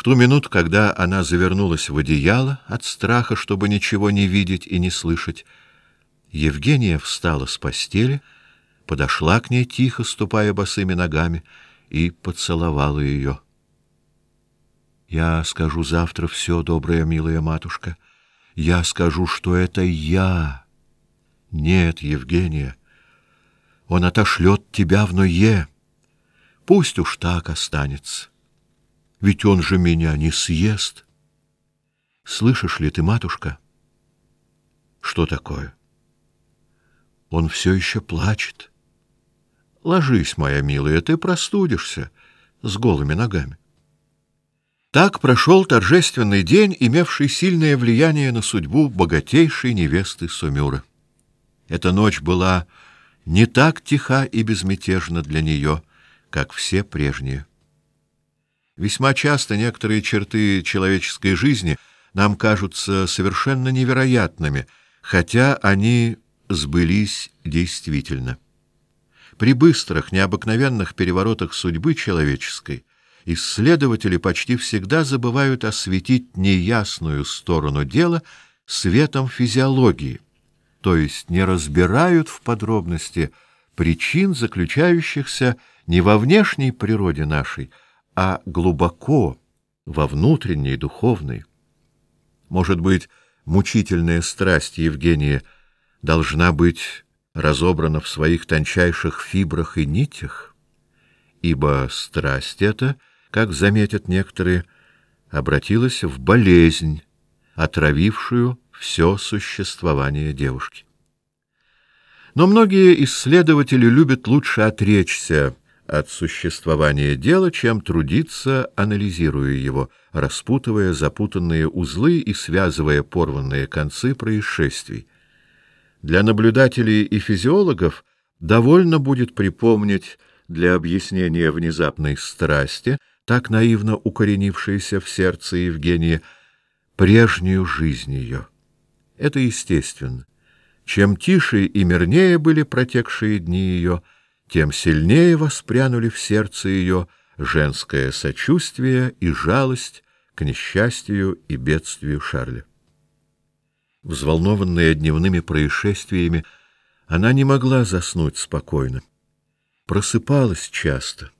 В ту минуту, когда она завернулась в одеяло от страха, чтобы ничего не видеть и не слышать, Евгения встала с постели, подошла к ней тихо, ступая босыми ногами, и поцеловала ее. Я скажу завтра все, добрая милая матушка. Я скажу, что это я. Нет, Евгения. Он отошлет тебя в Ное. Пусть уж так останется. Ведь он же меня не съест. Слышишь ли ты, матушка? Что такое? Он все еще плачет. Ложись, моя милая, ты простудишься с голыми ногами. Так прошел торжественный день, имевший сильное влияние на судьбу богатейшей невесты Сумюра. Эта ночь была не так тиха и безмятежна для нее, как все прежние. Весьма часто некоторые черты человеческой жизни нам кажутся совершенно невероятными, хотя они сбылись действительно. При быстрых, необыкновенных переворотах судьбы человеческой исследователи почти всегда забывают осветить неясную сторону дела светом физиологии, то есть не разбирают в подробности причин, заключающихся не во внешней природе нашей, а глубоко во внутренней духовной. Может быть, мучительная страсть Евгения должна быть разобрана в своих тончайших фибрах и нитях, ибо страсть эта, как заметят некоторые, обратилась в болезнь, отравившую все существование девушки. Но многие исследователи любят лучше отречься от существования дела, чем трудиться, анализируя его, распутывая запутанные узлы и связывая порванные концы происшествий. Для наблюдателей и физиологов довольно будет припомнить для объяснения внезапной страсти, так наивно укоренившейся в сердце Евгения, прежнюю жизнь ее. Это естественно. Чем тише и мирнее были протекшие дни ее, тем сильнее воспрянули в сердце ее женское сочувствие и жалость к несчастью и бедствию Шарля. Взволнованная дневными происшествиями, она не могла заснуть спокойно. Просыпалась часто,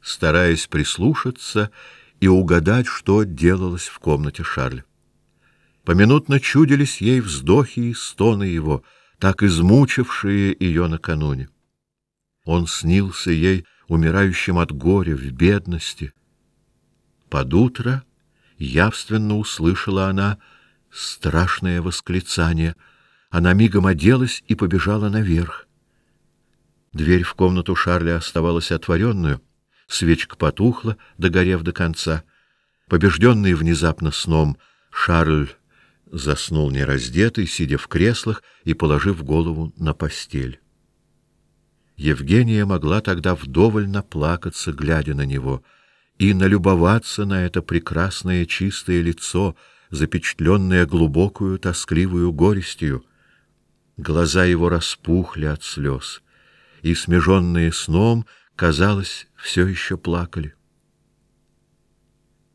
стараясь прислушаться и угадать, что делалось в комнате Шарля. Поминутно чудились ей вздохи и стоны его, так измучившие ее накануне. Он снился ей умирающим от горя в бедности. Под утро явственно услышала она страшное восклицание. Она мигом оделась и побежала наверх. Дверь в комнату Шарля оставалась отворенную, свечка потухла, догорев до конца. Побежденный внезапно сном, Шарль заснул нераздетый, сидя в креслах и положив голову на постель. Евгения могла тогда вдоволь наплакаться, глядя на него, и налюбоваться на это прекрасное чистое лицо, запечатленное глубокую тоскливую горестью. Глаза его распухли от слез, и, смеженные сном, казалось, все еще плакали.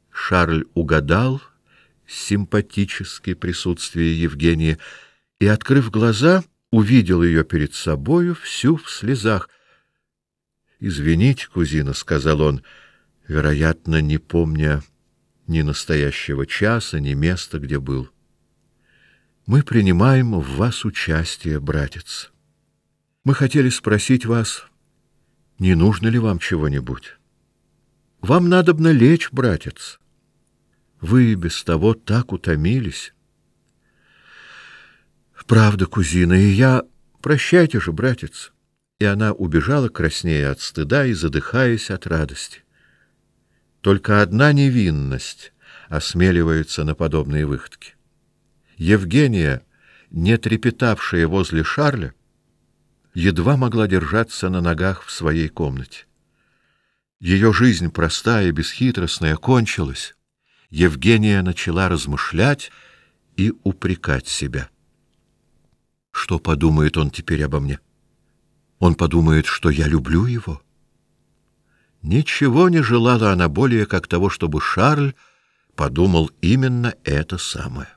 Шарль угадал симпатически присутствие Евгении и, открыв глаза, увидел ее перед собою всю в слезах. «Извините, кузина», — сказал он, вероятно, не помня ни настоящего часа, ни места, где был. «Мы принимаем в вас участие, братец. Мы хотели спросить вас, не нужно ли вам чего-нибудь? Вам надобно лечь, братец». Вы без того так утомились. Правда, кузина, и я... Прощайте же, братец. И она убежала, краснея от стыда и задыхаясь от радости. Только одна невинность осмеливается на подобные выходки. Евгения, не трепетавшая возле Шарля, едва могла держаться на ногах в своей комнате. Ее жизнь простая, бесхитростная кончилась. Евгения начала размышлять и упрекать себя. Что подумает он теперь обо мне? Он подумает, что я люблю его. Ничего не желала она более, как того, чтобы Шарль подумал именно это самое.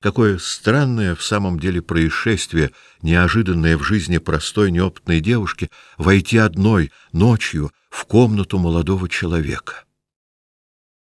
Какое странное в самом деле происшествие, неожиданное в жизни простой неопытной девушки, войти одной ночью в комнату молодого человека.